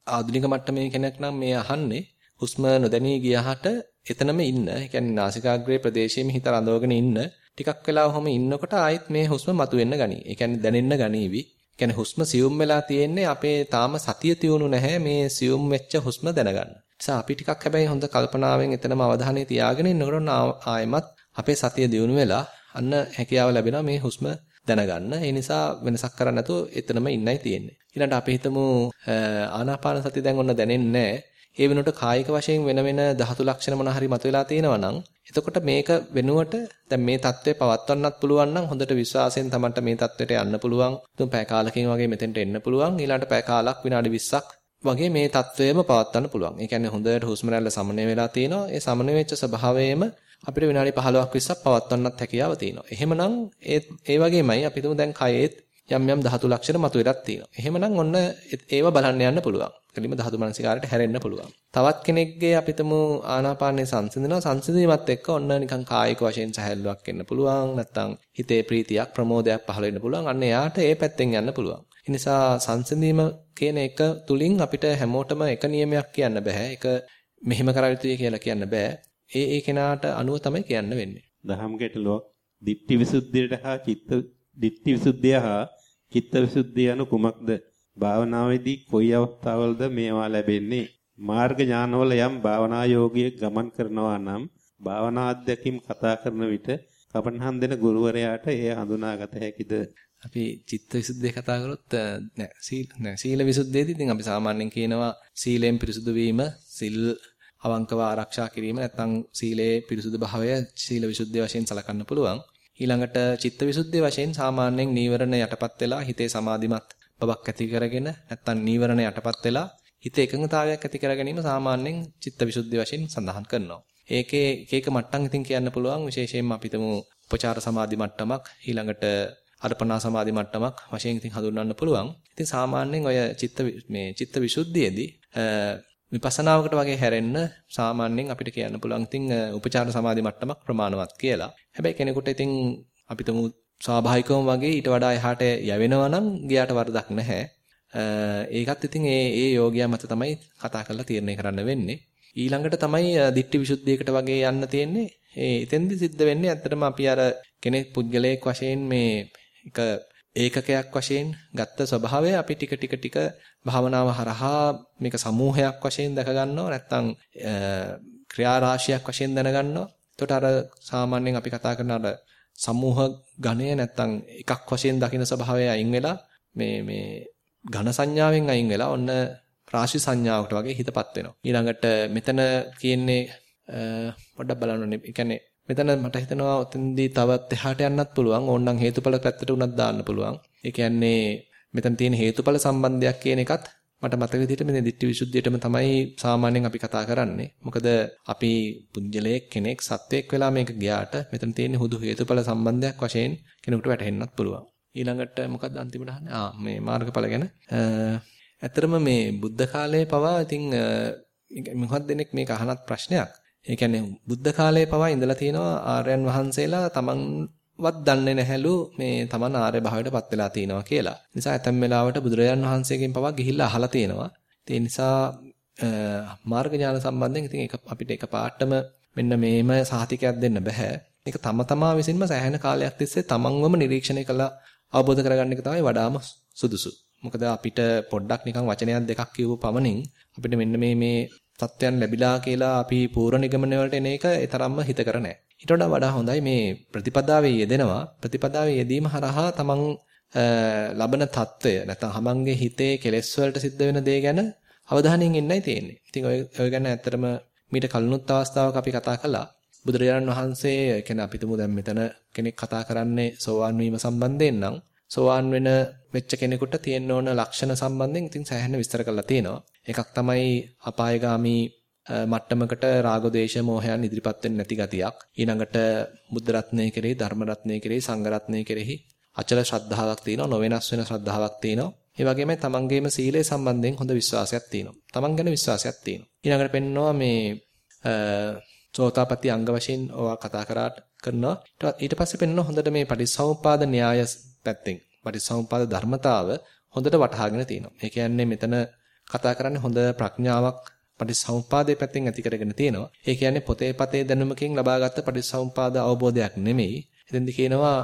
ආධුනික මට්ටමේ කෙනෙක් නම් මේ අහන්නේ හුස්ම නොදැනී ගියාට එතනම ඉන්න. ඒ කියන්නේ නාසිකාග්‍රේ ප්‍රදේශයේම හිත රඳවගෙන ඉන්න. ටිකක් වෙලා ඔහොම ඉන්නකොට ආයෙත් මේ හුස්ම මතුවෙන්න ගනී. ඒ කියන්නේ දැනෙන්න ගනීවි. ඒ කියන්නේ හුස්ම සියුම් වෙලා තියෙන්නේ අපේ තාම සතිය තියුණු නැහැ මේ සියුම් වෙච්ච හුස්ම දැනගන්න. නිසා අපි ටිකක් හැබැයි හොඳ කල්පනාවෙන් එතනම අවධානය තියාගෙන ඉන්නකොට ආයෙමත් අපේ සතිය දියුණු වෙලා අන්න හැකියාව ලැබෙනවා මේ හුස්ම දැනගන්න. ඒ නිසා වෙනසක් කරන්න නැතුව එතනම ඉන්නයි තියෙන්නේ. ඊළඟට අපි හිතමු ආනාපාන සතිය දැන් ඔන්න දැනෙන්නේ ඒ වෙනුවට කායික වශයෙන් වෙන වෙන ධාතු ලක්ෂණ මොන හරි මතුවලා තියෙනවා නම් එතකොට මේක වෙනුවට දැන් මේ தත්ත්වය පවත්වන්නත් පුළුවන් නම් හොඳට විශ්වාසයෙන් තමන්ට මේ தත්ත්වයට යන්න පුළුවන්. තුන් පැය කාලකින් වගේ මෙතෙන්ට එන්න පුළුවන්. ඊළඟට පැය කාලක් විනාඩි 20ක් වගේ මේ தත්ත්වයම පවත්වන්න පුළුවන්. ඒ කියන්නේ හොඳට හුස්ම රැල්ල සමනය වෙලා තියෙනවා. ඒ සමනය වෙච්ච ස්වභාවයේම අපිට විනාඩි 15ක් 20ක් පවත්වන්නත් හැකියාව තියෙනවා. එහෙමනම් ඒ ඒ වගේමයි අපි තුමු දැන් කයෙත් යම් යම් ධාතු ලක්ෂණ මතුවෙලක් තියෙනවා. එහෙමනම් ඔන්න ඒව බලන්න යන්න පුළුවන්. එතනම ධාතු මනසිකාරයට හැරෙන්න පුළුවන්. තවත් කෙනෙක්ගේ අපි තුමු ආනාපානයේ සංසිඳනවා. සංසිඳීමත් එක්ක ඔන්න නිකන් කායික වශයෙන් සැහැල්ලුවක් එන්න පුළුවන්. නැත්තම් හිතේ ප්‍රීතියක් ප්‍රමෝදයක් පහළ වෙන්න පුළුවන්. අන්න එයාට ඒ පැත්තෙන් යන්න පුළුවන්. ඒ නිසා සංසිඳීම කියන එක තුලින් අපිට හැමෝටම එක නියමයක් කියන්න බෑ. ඒක මෙහෙම කර යුතුයි කියලා කියන්න බෑ. ඒ ඒ කෙනාට අනුව තමයි කියන්න වෙන්නේ. දහම් ගැටලුවක් දිට්ඨි විසුද්ධියට හා චිත්ත දිට්ඨි විසුද්ධිය හා චිත්ත විසුද්ධිය යනු කුමක්ද? භාවනාවේදී කොයි අවස්ථාවලද මේවා ලැබෙන්නේ? මාර්ග ඥානවල යම් භාවනා යෝගිය ගමන් කරනවා නම් භාවනා අධ්‍යක්ීම් කතා කරන විට කපණහන් දෙන ගුරුවරයාට එය හඳුනාගත හැකිද? අපි චිත්ත විසුද්ධිය කතා කරොත් නෑ සීල නෑ සීල විසුද්ධියේදී ඉතින් අපි සාමාන්‍යයෙන් කියනවා සීලෙන් පිරිසුදු වීම සිල් අවංකව ආරක්ෂා කිරීම නැත්නම් සීලේ පිරිසුදු භාවය සීල විසුද්ධිය වශයෙන් සලකන්න පුළුවන්. ඊළඟට චිත්ත විසුද්ධිය වශයෙන් සාමාන්‍යයෙන් නීවරණ යටපත් වෙලා හිතේ සමාධිමත් බවක් ඇති කරගෙන නැත්නම් නීවරණ යටපත් වෙලා හිත එකඟතාවයක් ඇති කර ගැනීම සාමාන්‍යයෙන් චිත්ත විසුද්ධිය වශයෙන් සඳහන් කරනවා. ඒකේ එක එක මට්ටම් ඉතින් කියන්න පුළුවන් විශේෂයෙන්ම අපිටම උපචාර සමාධි මට්ටමක් ඊළඟට අර්පණා සමාධි මට්ටමක් වශයෙන් ඉතින් හඳුන්වන්න පුළුවන්. ඉතින් සාමාන්‍යයෙන් ඔය චිත්ත මේ චිත්ත විසුද්ධියේදී විපස්සනාවකට වගේ හැරෙන්න සාමාන්‍යයෙන් අපිට කියන්න පුළුවන් ඉතින් උපචාර සමාධි මට්ටමක් ප්‍රමාණවත් කියලා. හැබැයි කෙනෙකුට ඉතින් අපි තුමු ස්වාභාවිකවම වගේ ඊට වඩා එහාට යවෙනවා නම් ගියාට වරදක් නැහැ. ඒකත් ඉතින් ඒ ඒ යෝගියා මත තමයි කතා කරලා තීරණය කරන්න වෙන්නේ. ඊළඟට තමයි දිට්ඨි විසුද්ධියකට වගේ යන්න තියෙන්නේ. ඒ එතෙන්දි සිද්ධ වෙන්නේ ඇත්තටම අපි අර කෙනෙක් පුද්ගලයෙක් වශයෙන් මේ එක ඒකකයක් වශයෙන් ගත්ත ස්වභාවය අපි ටික ටික ටික භාවනාව හරහා මේක සමූහයක් වශයෙන් දැක ගන්නවා නැත්නම් ක්‍රියා රාශියක් වශයෙන් දැන ගන්නවා. එතකොට අර සාමාන්‍යයෙන් අපි කතා කරන අර සමූහ ගණය නැත්නම් එකක් වශයෙන් දකින ස්වභාවය අයින් වෙලා මේ මේ ඝන සංඥාවෙන් අයින් වෙලා ඔන්න රාශි සංඥාවකට වගේ හිතපත් වෙනවා. ඊළඟට මෙතන කියන්නේ පොඩ්ඩක් බලන්න ඕනේ. ඒ කියන්නේ මෙතන මට හිතෙනවා ඔතෙන්දී තවත් එහාට යන්නත් පුළුවන්. ඕනනම් හේතුඵල පැත්තට උනත් දාන්න පුළුවන්. ඒ කියන්නේ මෙතන තියෙන හේතුඵල සම්බන්ධයක් කියන එකත් මට මතක විදිහට මේ දිට්ඨි විසුද්ධියටම තමයි සාමාන්‍යයෙන් අපි කතා කරන්නේ. මොකද අපි පුජ්‍යලයක් කෙනෙක් සත්වයක් වෙලා මේක ගියාට මෙතන තියෙන හුදු හේතුඵල සම්බන්ධයක් වශයෙන් කෙනෙකුට වැටහෙන්නත් පුළුවන්. ඊළඟට මොකක්ද අන්තිමට අහන්නේ? ආ මේ මාර්ගඵල ගැන. ඇත්තරම මේ බුද්ධ කාලයේ පවා ඉතින් මොකක්ද දෙනෙක් මේක අහනත් ප්‍රශ්නයක්. ඒ කියන්නේ බුද්ධ කාලයේ පවා ඉඳලා තියෙනවා ආර්යයන් වහන්සේලා තමන්වත් දන්නේ නැහැලු මේ තමන් ආර්ය භාවයටපත් වෙලා තිනවා කියලා. නිසා ඇතැම් වෙලාවට බුදුරජාන් වහන්සේගෙන් පවා ගිහිල්ලා අහලා තියෙනවා. ඒ නිසා මාර්ග ඥාන සම්බන්ධයෙන් ඉතින් ඒක අපිට එක පාටම මෙන්න මේම සහතිකයක් දෙන්න බෑ. ඒක තම තමා විසින්ම සෑහෙන කාලයක් තිස්සේ තමන්වම නිරීක්ෂණය කළා අවබෝධ කරගන්න එක තමයි වඩාම සුදුසු. මොකද අපිට පොඩ්ඩක් නිකන් වචනයක් දෙකක් කියවපු පමණින් අපිට මෙන්න මේ මේ තත්ත්වයන් ලැබිලා කියලා අපි පූර්ව නිගමන වලට එන එක තරම්ම හිතකර නැහැ. ඊට වඩා වඩා හොඳයි මේ ප්‍රතිපදාවේ යෙදෙනවා. ප්‍රතිපදාවේ යෙදීම හරහා තමන් ලබන தত্ত্বය නැත්නම් හමන්ගේ හිතේ කෙලෙස් වලට සිද්ධ වෙන දේ ගැන අවධානයෙන් ඉන්නයි තියෙන්නේ. ඉතින් ඔය ඔය ගැන ඇත්තටම මීට කලිනුත් අවස්ථාවක අපි කතා කළා. බුදුරජාණන් වහන්සේ කියන්නේ අපි තුමු දැන් මෙතන කෙනෙක් කතා කරන්නේ සෝවාන් වීම සම්බන්ධයෙන් නම් සෝවාන් වෙන වෙච්ච කෙනෙකුට තියෙන්න ඕන ලක්ෂණ සම්බන්ධයෙන් ඉතින් සෑහෙන විස්තර කරලා තියෙනවා. එකක් තමයි අපායগামী මට්ටමකට රාග දේශ මොහයන් ඉදිරිපත් වෙන්නේ නැති ගතියක්. ඊළඟට බුද්ධ රත්නය කෙරෙහි, ධර්ම රත්නය කෙරෙහි, සංඝ රත්නය කෙරෙහි අචල ශ්‍රද්ධාවක් තියෙනවා, නොවෙනස් වෙන ශ්‍රද්ධාවක් තියෙනවා. ඒ වගේම තමන්ගේම සීලය සම්බන්ධයෙන් හොඳ විශ්වාසයක් තියෙනවා. තමන් ගැන විශ්වාසයක් තියෙනවා. ඊළඟට පෙන්නවා මේ සෝතාපට්ටි අංග වශයෙන් ඔවා කතා කරාට කරනවා. ඊට පස්සේ පෙන්වනවා හොඳට මේ පටිච්චසමුප්පාද න්‍යාය පැත්තෙන් පටිච්චසමුප්පාද ධර්මතාව හොඳට වටහාගෙන තියෙනවා. ඒ කියන්නේ මෙතන කතා කරන්නේ හොඳ ප්‍රඥාවක් පටිච්චසමුප්පාදයේ පැත්තෙන් ඇති කරගෙන තියෙනවා. ඒ කියන්නේ පොතේ පතේ දැනුමකින් ලබාගත් පටිච්චසමුප්පාද අවබෝධයක් නෙමෙයි. එතෙන්දි කියනවා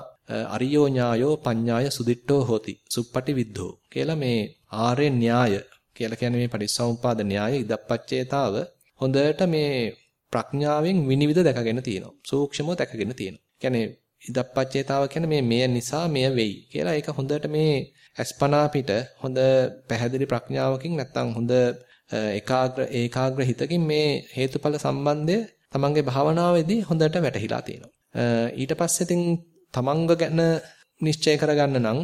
අරියෝ ඥායෝ පඤ්ඤාය සුදිට්ඨෝ හෝති. සුප්පටි විද්ධෝ කියලා මේ ආර්ය න්‍යාය කියලා කියන්නේ මේ පටිච්චසමුප්පාද න්‍යාය ඉදප්පච්චේතාව හොඳට මේ ප්‍රඥාවෙන් විනිවිද දැකගෙන තියෙනවා. සූක්ෂමව දැකගෙන තියෙනවා. කියන්නේ ඉදප්පච්චේතාව කියන්නේ මේ මෙය නිසා මෙය වෙයි කියලා ඒක හොඳට මේ අස්පනා පිට හොඳ පැහැදිලි ප්‍රඥාවකින් නැත්තම් හොඳ ඒකාග්‍ර ඒකාග්‍ර හිතකින් මේ හේතුඵල සම්බන්ධය තමන්ගේ භාවනාවේදී හොඳට වැටහිලා තියෙනවා. ඊට පස්සේ ඉතින් තමන්ග ගැන නිශ්චය කරගන්න නම්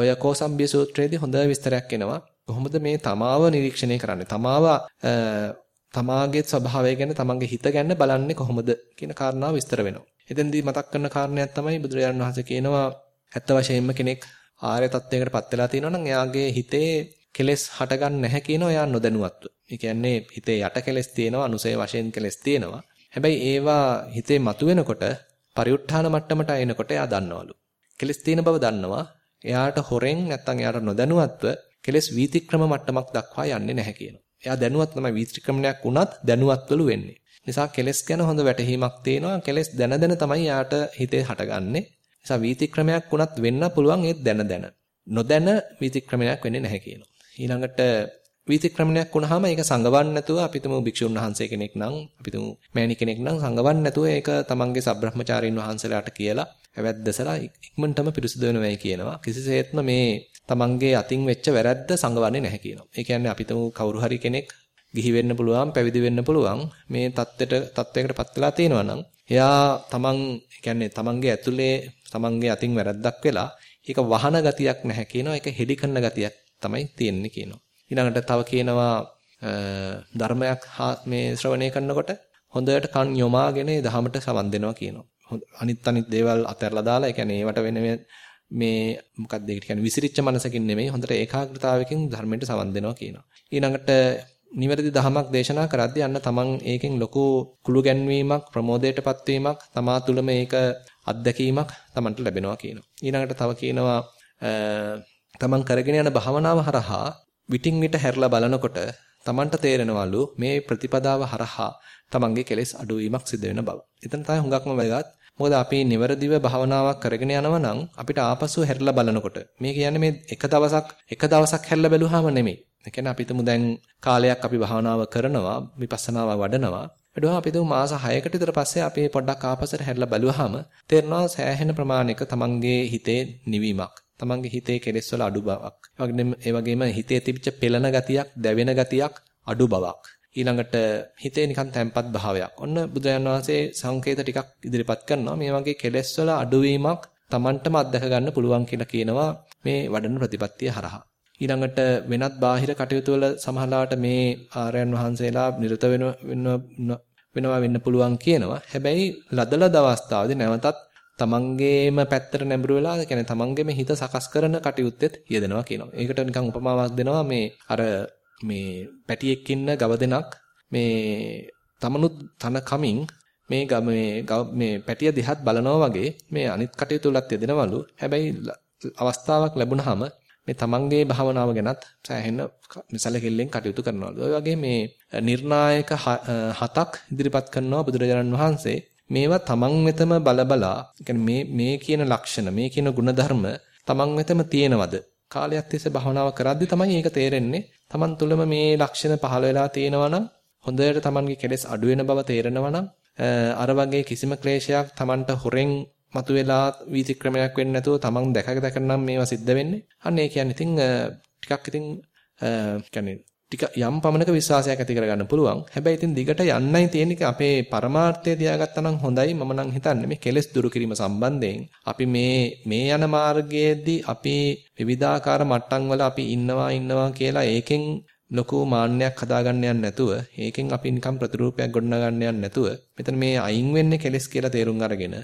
ඔය කෝසම්බිය සූත්‍රයේදී හොඳ විස්තරයක් එනවා. කොහොමද මේ තමාව නිරීක්ෂණය කරන්නේ? තමාව තමාගේ ස්වභාවය ගැන තමන්ගේ හිත ගැන බලන්නේ කොහොමද කියන කාරණාව විස්තර වෙනවා. එතෙන්දී මතක් කරන කාරණයක් තමයි බුදුරජාණන් වහන්සේ කියනවා ඇත්ත වශයෙන්ම කෙනෙක් ආර්ය තත්වයකට පත් වෙලා තියෙනවා නම් එයාගේ හිතේ කෙලෙස් හටගන්නේ නැහැ කියනවා එයා නොදැනුවත්ව. ඒ කියන්නේ හිතේ යට කෙලෙස් තියෙනවා, අනුසය වශයෙන් කෙලෙස් තියෙනවා. හැබැයි ඒවා හිතේ මතුවෙනකොට පරිඋත්ථාන මට්ටමට එනකොට එයා දන්නවලු. කෙලෙස් තියෙන බව දන්නවා. එයාට හොරෙන් නැත්තම් එයාට නොදැනුවත්ව කෙලෙස් වීතික්‍රම මට්ටමක් දක්වා යන්නේ නැහැ කියනවා. එයා දැනුවත් තමයි වීතික්‍රමණයක් වුණත් දැනුවත්වලු වෙන්නේ. නිසා කෙලෙස් ගැන හොඳ වැටහීමක් තියෙනවා. කෙලෙස් දැන දැන තමයි යාට හිතේ හටගන්නේ. නිසා වීතික්‍රමයක් වුණත් වෙන්න පුළුවන් ඒ දැන දැන. නොදැන වීතික්‍රමයක් වෙන්නේ නැහැ කියනවා. ඊළඟට වීතික්‍රමණයක් වුණාම ඒක සංගවන්න නැතුව අපි තුමු භික්ෂුන් වහන්සේ කෙනෙක් නම් අපි තුමු මෑණි කෙනෙක් නම් සංගවන්න නැතුව ඒක තමන්ගේ සබ්‍රහ්මචාරීන් වහන්සේලාට කියලා හැවැද්දසලා ඉක්මනටම පිරිසුදු වෙනවයි කියනවා. කිසිසේත්ම මේ තමන්ගේ අතින් වෙච්ච වැරද්ද සංගවන්නේ නැහැ කියනවා. ඒ කියන්නේ අපි තුමු කවුරු හරි කෙනෙක් ගිහි වෙන්න පුළුවන්, පැවිදි වෙන්න පුළුවන්. මේ தත්ත්වයට தත්වයකටපත් වෙලා තියෙනවා නම් එයා තමන් කියන්නේ තමන්ගේ ඇතුලේ තමන්ගේ අතින් වැරද්දක් වෙලා ඒක වහන ගතියක් නැහැ කියනවා. ඒක හෙඩි කරන ගතියක් තමයි තියෙන්නේ කියනවා. ඊළඟට තව කියනවා ධර්මයක් මේ ශ්‍රවණය කරනකොට හොඳට කන් යොමාගෙන දහමට සමන් දෙනවා කියනවා. අනිත් අනිත් දේවල් අතහැරලා දාලා ඒ කියන්නේ ඒවට වෙන මේ මොකක්ද ඒකට කියන්නේ විසිරිච්ච මනසකින් නෙමෙයි හොඳට ඒකාග්‍රතාවයකින් ධර්මයට සවන් දෙනවා කියනවා. ඊළඟට නිවැරදි දහමක් දේශනා කරද්දී අන්න තමන් ඒකෙන් ලොකු කුළු ගැන්වීමක් ප්‍රමෝදයටපත් වීමක් තමා තුළ මේක අත්දැකීමක් තමන්ට ලැබෙනවා කියනවා. ඊළඟට තව කියනවා තමන් කරගෙන යන භාවනාව හරහා විටින් විට හැරලා බලනකොට තමන්ට තේරෙනවලු මේ ප්‍රතිපදාව හරහා තමන්ගේ කෙලෙස් අඩුවීමක් සිදු වෙන බව. එතන තමයි හුඟක්ම වැදගත්. මොකද අපි නිවැරදිව භාවනාවක් කරගෙන යනවා නම් අපිට ආපසු හැරිලා බලනකොට මේ කියන්නේ මේ එක දවසක් එක දවසක් හැරිලා බැලුවාම නෙමෙයි. ඒ කියන්නේ අපි තුමු දැන් කාලයක් අපි භාවනාව කරනවා විපස්සනාව වඩනවා. ඊට අපි තුමු මාස 6කට විතර පස්සේ අපි පොඩ්ඩක් ආපසට හැරිලා බැලුවාම තේරෙනවා සෑහෙන ප්‍රමාණයක තමන්ගේ හිතේ නිවීමක්. තමන්ගේ හිතේ කෙලෙස් වල අඩු බවක්. ඒ වගේම හිතේ තිබිච්ච පෙළන ගතියක්, දැවෙන ගතියක් අඩු බවක්. ඊළඟට හිතේ නිකන් තැම්පත් භාවයක්. ඔන්න බුදුරජාණන් වහන්සේ සංකේත ටිකක් ඉදිරිපත් කරනවා. මේ වගේ කෙලෙස් වල අඩුවීමක් Tamanටම අත්දක ගන්න පුළුවන් කියලා කියනවා මේ වඩන ප්‍රතිපත්තිය හරහා. ඊළඟට වෙනත් බාහිර කටයුතු වල සමහරලාට මේ ආර්යයන් වහන්සේලා නිරත වෙන වෙනවා වෙන්න පුළුවන් කියනවා. හැබැයි ලදලද අවස්ථාවේදී නැවතත් තමන්ගේම පැත්තට නැඹුරු වෙලා කියන්නේ තමන්ගේම හිත සකස් කරන කටයුත්තෙත් යෙදෙනවා කියනවා. ඒකට නිකන් උපමාවක් දෙනවා මේ අර මේ පැටියෙක් ඉන්න ගව දෙනක් මේ තමනුත් තන කමින් මේ මේ මේ පැටිය දිහත් බලනවා වගේ මේ අනිත් කටයුතු වලත් යෙදෙනවලු. හැබැයි අවස්ථාවක් ලැබුණාම මේ තමන්ගේ භාවනාව ගැනත් සෑහෙන සැලකිල්ලෙන් කටයුතු කරනවලු. ඔය වගේ මේ නිර්ණායක හතක් ඉදිරිපත් කරනවා බුදුරජාණන් වහන්සේ. මේවා තමන් වෙතම බලබලා මේ මේ කියන ලක්ෂණ මේ කියන ಗುಣධර්ම තමන් වෙතම තියෙනවද කාලයක් තිස්සේ භවනාව කරද්දි තමයි ඒක තේරෙන්නේ තමන් තුළම මේ ලක්ෂණ පහළ වෙලා තියෙනවා නම් හොඳට තමන්ගේ කෙලෙස් අඩු වෙන බව තේරෙනවා නම් අර වගේ කිසිම ක්ලේශයක් තමන්ට හොරෙන් මතුවලා වීතික්‍රමයක් වෙන්නේ නැතුව තමන් දැක දැක නම් මේවා සිද්ධ වෙන්නේ අන්න ඒ කියන්නේ ඉතින් ටිකක් ඉතින් කියන්නේ ටික යම් පමණක විශ්වාසයක් ඇති කරගන්න පුළුවන්. හැබැයි ඉතින් දිගට යන්නයි තියෙන්නේ අපේ පරමාර්ථය තියාගත්තා නම් හොඳයි මම නම් හිතන්නේ මේ කෙලෙස් දුරු කිරීම සම්බන්ධයෙන් අපි මේ මේ යන මාර්ගයේදී අපි විවිධාකාර මට්ටම් වල අපි ඉන්නවා ඉන්නවා කියලා ඒකෙන් ලොකු මාන්නයක් හදාගන්න යන්නේ නැතුව ඒකෙන් අපි නිකන් ප්‍රතිරූපයක් ගොඩනගන්න යන්නේ නැතුව මෙතන මේ අයින් වෙන්නේ කෙලෙස් කියලා තේරුම් අරගෙන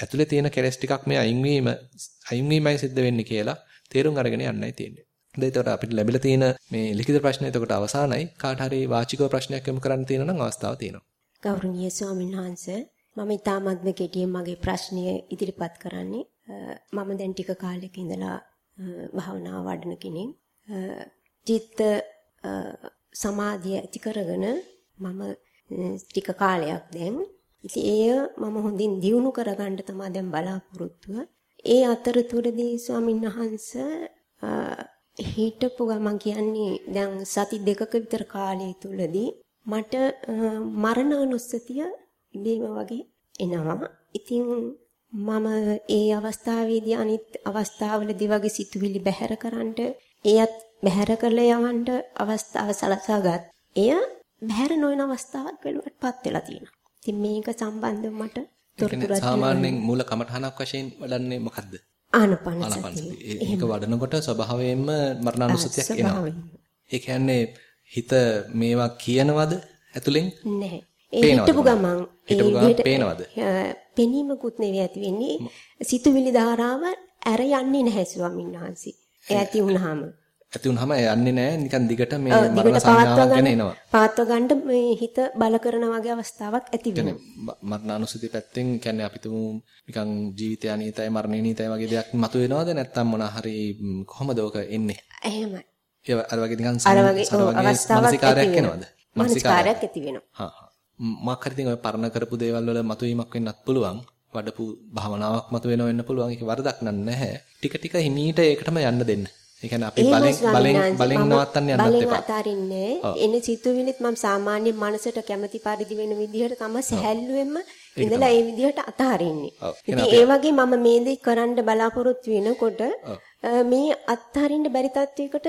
ඇතුලේ තියෙන කෙලෙස් ටිකක් මේ අයින් වීම අයින් වීමයි සිද්ධ වෙන්නේ කියලා තේරුම් අරගෙන යන්නයි තියෙන්නේ දැන් එතකොට අපිට ලැබිලා තියෙන මේ ලිඛිත ප්‍රශ්න එතකොට අවසానයි. කාට හරි වාචිකව ප්‍රශ්නයක් යොමු කරන්න තියෙනවා නම් අවස්ථාව තියෙනවා. ගෞරවනීය ස්වාමීන් වහන්සේ මම ඊටාත්ම කෙටියෙන් මගේ ප්‍රශ්නය ඉදිරිපත් කරන්නේ. මම දැන් ටික කාලෙක ඉඳලා භාවනාව වඩන කෙනෙක්. චිත්ත සමාධිය ඇති කරගෙන මම ටික කාලයක් දැන් ඉතින් එය මම හොඳින් දියුණු කරගන්න තමයි දැන් බලාපොරොත්තුව. ඒ අතරතුරදී ස්වාමීන් වහන්සේ හිටපු ගමන් කියන්නේ දැන් සති දෙකක විතර කාලය තුලදී මට මරණ අනුස්සතිය ඉබේම වගේ එනවා. ඉතින් මම ඒ අවස්ථාවේදී අනිත් අවස්ථාවලදී වගේ සිතුවිලි බැහැර කරන්නට එයත් බැහැර කරලා යවන්න අවස්ථාව සලසාගත්. එය බැහැර නොවන අවස්ථාවක් වෙලුවටපත් වෙලා තියෙනවා. ඉතින් මේක සම්බන්ධව මට තොරතුරු සාමාන්‍යයෙන් මූල කමඨහනක් වශයෙන් වඩන්නේ මොකද්ද? ආනපන සතිය. ඒක වඩනකොට ස්වභාවයෙන්ම මරණානුස්සතියක් එනවා. ඒ කියන්නේ හිත මේවා කියනවද ඇතුලෙන්? නැහැ. ඒ හිටපු ගමන් ඒ විදිහට පේනවද? පෙනීමකුත් නෙවෙයි ඇති වෙන්නේ. සිතුවිලි ධාරාව ඇර යන්නේ නැහැ ස්වාමීන් වහන්සේ. ඒ ඇති වුනහම. ඇති වුනහම යන්නේ නැහැ නිකන් දිගට මේ මරණ සංඥාවක් ගැන එනවා. පාත්ව ගන්න මේ හිත බල කරන වගේ අවස්ථාවක් ඇති වෙනවා. මරණානුසුති පැත්තෙන් කියන්නේ අපි තුමු නිකන් ජීවිතය අනීතයි මරණය නීතයි වගේ දෙයක් මතුවෙනවද නැත්නම් මොන හරි කොහොමද ඔක එන්නේ? එහෙමයි. ඒ අර වගේ නිකන් අර වගේ අවස්ථාවක් ඇති වෙනවද? මානසිකාරයක් ඇති වෙනවා. හා හා. මක් හරි ඉතින් ඔය පරණ කරපු දේවල් වල මතුවීමක් වෙන්නත් පුළුවන්. වඩපු භාවනාවක් මතුවෙනව වෙන්න පුළුවන්. ඒක වරදක් නැහැ. ටික ටික හිමීට ඒකටම යන්න දෙන්න. ඒ කියන්නේ අපි බලෙන් බලෙන් බලෙන් නවත්තන්න යන්නත් එපා. බලෙන් අතාරින්නේ. එන සිතුවිලිත් මම සාමාන්‍ය මනසට කැමති පරිදි වෙන විදිහට තමයි සැහැල්ලුවෙන්ම ඉඳලා ඒ විදිහට අතාරින්නේ. ඉතින් ඒ වගේ මම මේ දේ කරන්න බලාපොරොත්තු වෙනකොට මේ අත්හරින්න බැරි තත්වයකට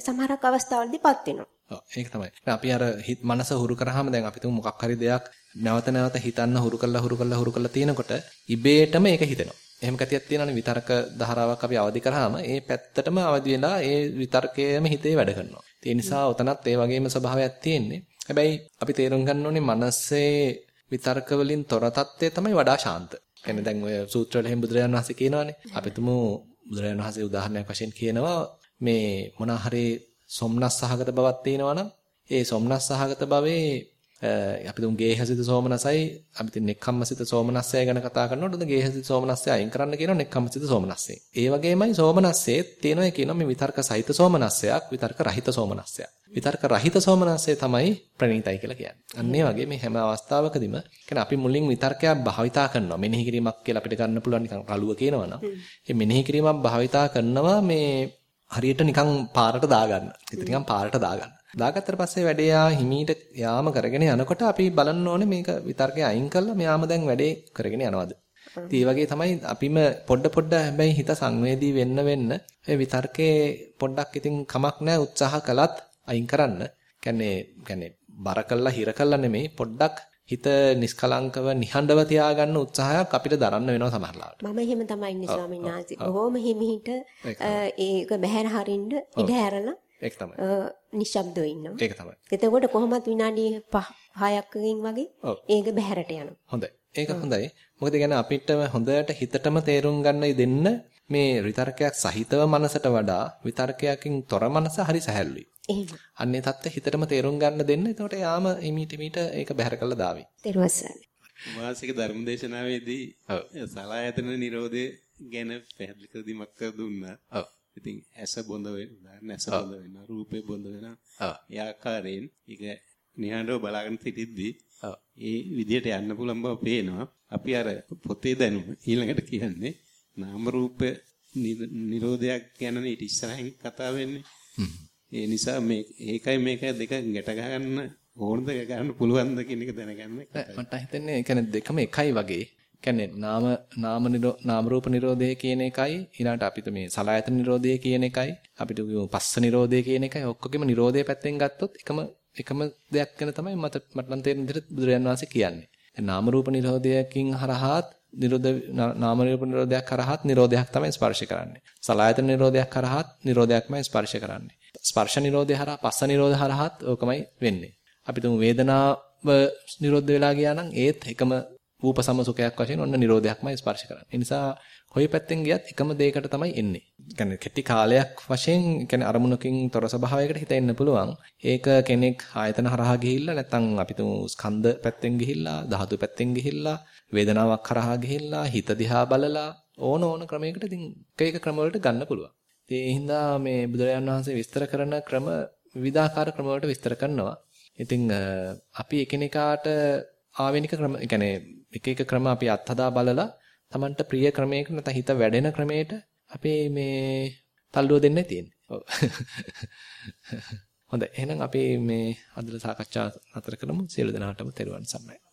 සමහරක් අවස්ථාවලදීපත් වෙනවා. ඔව් ඒක තමයි. අපි අර මනස හුරු කරාම දැන් අපි තුමු මොකක් හරි දෙයක් නැවත නැවත හිතන්න හුරු කරලා හුරු කරලා හුරු කරලා තියෙනකොට ඉබේටම ඒක හිතෙනවා. එහෙම ගතියක් තියෙනවානේ විතර්ක ධාරාවක් අපි අවදි කරාම ඒ පැත්තටම අවදි වෙලා ඒ විතර්කයේම හිතේ වැඩ කරනවා. ඒ නිසා උතනත් ඒ වගේම ස්වභාවයක් තියෙන්නේ. හැබැයි අපි තේරුම් ගන්න ඕනේ මනසේ විතර්ක වලින් තොර තත්ත්වය තමයි වඩා ශාන්ත. කියන්නේ දැන් ඔය සූත්‍ර වල එහෙම බුදුරජාණන් වහන්සේ කියනවානේ. අපි තුමු බුදුරජාණන් වහන්සේ උදාහරණයක් වශයෙන් කියනවා මේ මොනවා හරි සොම්නස් සහගත බවක් තියෙනවා නම් ඒ සොම්නස් සහගත භවයේ අපි තුන් ගේහසිත සෝමනසයි අපි තින් නෙක්ඛම්මසිත සෝමනස්සය ගැන කතා කරනකොට උද ගේහසිත සෝමනස්සය අයින් කරන්න කියනවා නෙක්ඛම්මසිත සෝමනස්සය. ඒ වගේමයි සෝමනස්සයේ තියෙනවා කියනවා මේ විතර්ක සහිත සෝමනස්සයක් විතර්ක රහිත සෝමනස්සයක්. විතර්ක රහිත සෝමනස්සය තමයි ප්‍රණීතයි කියලා කියන්නේ. අන්න ඒ වගේ මේ හැම අවස්ථාවකදීම කියන්නේ අපි මුලින් විතර්කයක් භාවිතා කරනවා. මෙනෙහි කිරීමක් කියලා අපිට ගන්න පුළුවන් නිකන් රළුව කියනවනම්. මේ මෙනෙහි කිරීමක් භාවිතා කරනවා මේ හරියට නිකන් පාරට දාගන්න. හිත නිකන් පාරට දාගන්න. දාගත්තට පස්සේ වැඩේ යා හිමීට යාම කරගෙන යනකොට අපි බලන්න ඕනේ මේක විතර්කය අයින් කළා මෙයාම දැන් වැඩේ කරගෙන යනවද. ඉතින් ඒ වගේ තමයි අපිම පොඩ පොඩ හැබැයි හිත සංවේදී වෙන්න වෙන්න මේ විතර්කේ පොඩ්ඩක් ඉතින් කමක් නැහැ උත්සාහ කළත් අයින් කරන්න. කියන්නේ කියන්නේ බර කළා හිර කළා නෙමෙයි පොඩ්ඩක් හිත නිස්කලංකව නිහඬව තියාගන්න උත්සාහයක් අපිට දරන්න වෙනවා සමහරවිට. මම එහෙම තමයි ඉන්නේ ස්වාමීන් වහන්සේ. බොහොම හිමිහිට ඒක බහැර හරින්න ඉඩ හැරලා ඒක තමයි. නිශ්ශබ්දව ඉන්නවා. ඒක තමයි. එතකොට කොහොමත් විනාඩි 5ක්කින් වගේ ඒක බහැරට යනවා. හොඳයි. ඒක හොඳයි. මොකද කියන්නේ අපිට හොඳට හිතටම තේරුම් ගන්න දෙන්න මේ විතර්කයක් සහිතව මනසට වඩා විතර්කයකින් තොර මනස හරි සැහැල්ලුයි. එහෙම. අන්නේ தත්ත්ව හිතටම තේරුම් ගන්න දෙන්න. එතකොට යාම ඉමීට ඉමීට ඒක බහැර කළා දාවි. ඊර්වස්සන්නේ. වාසික ධර්මදේශනාවේදී සලායතන නිරෝධය ගැන පැහැදිලි කර දීමක් කර දුන්නා. ඔව්. ඉතින් ඇස බොඳ වෙනවා නැස බොඳ වෙනවා රූපේ බොඳ වෙනවා ඒ ආකාරයෙන් ඒක නිහඬව බලාගෙන සිටිද්දී ඒ විදිහට යන්න පුළුවන් බව පේනවා. අපි අර පොතේ දැනුම ඊළඟට කියන්නේ නාම රූප නිරෝධයක් ගැන ඊට ඉස්සරහින් කතා වෙන්නේ. ඒ නිසා මේ ඒකයි මේක දෙක ගැට ගන්න ඕනද ගන්න පුළුවන්ද කියන එක දැනගන්න මට හිතෙන්නේ ඒ කියන්නේ දෙකම එකයි වගේ කියන්නේ නාම නාම නාම රූප නිරෝධය කියන එකයි ඊළඟට අපිට මේ සලආයතන නිරෝධය කියන එකයි අපිට පස්ස නිරෝධය කියන එකයි ඔක්කොගෙම නිරෝධය පැත්තෙන් ගත්තොත් එකම එකම දෙයක් ගැන තමයි මට මට නම් තේරෙන විදිහට බුදුරජාන් වහන්සේ කියන්නේ. නාම රූප නිරෝධයකින් හරහාත් නිරෝධ නාම රූප නිරෝධයක් කරහත් නිරෝධයක් තමයි ස්පර්ශ කරන්නේ. සලආයතන නිරෝධයක් කරහත් නිරෝධයක්මයි ස්පර්ශ කරන්නේ. ස්පර්ශ නිරෝධය හරහා පස්ස නිරෝධ හරහත් ඕකමයි වෙන්නේ. අපි තුමු වේදනාව නිරෝධ වෙලා ගියා නම් ඒත් එකම රූප සමසුඛයක් වශයෙන් ඔන්න නිරෝධයක්මයි ස්පර්ශ කරන්නේ. ඒ නිසා කොයි පැත්තෙන් ගියත් එකම දෙයකට තමයි එන්නේ. කියන්නේ කෙටි කාලයක් වශයෙන් කියන්නේ අරමුණකින් තොර ස්වභාවයකට හිත එන්න පුළුවන්. ඒක කෙනෙක් ආයතන හරහා ගිහිල්ලා නැත්නම් අපි තුමු ස්කන්ධ පැත්තෙන් ගිහිල්ලා, ධාතු පැත්තෙන් ගිහිල්ලා, වේදනාවක් හරහා ගිහිල්ලා, හිත දිහා බලලා ඕන ඕන ක්‍රමයකට ඉතින් එක එක ක්‍රම වලට ගන්න පුළුවන්. ඒ හින්දා මේ බුදුරජාණන් වහන්සේ විස්තර කරන ක්‍රම විවිධාකාර ක්‍රම වලට විස්තර කරනවා. ඉතින් අපි එකිනෙකාට ආවෙනික ක්‍රම, يعني එක එක ක්‍රම අපි අත්හදා බලලා Tamanට ප්‍රිය ක්‍රමයකට නැත්නම් හිත වැඩෙන ක්‍රමයකට අපි මේ තල්ලුව දෙන්නයි තියෙන්නේ. ඔව්. හොඳයි. එහෙනම් අපි මේ අදට සාකච්ඡා නතර කරමු. සියලු දෙනාටම තෙරුවන් සරණයි.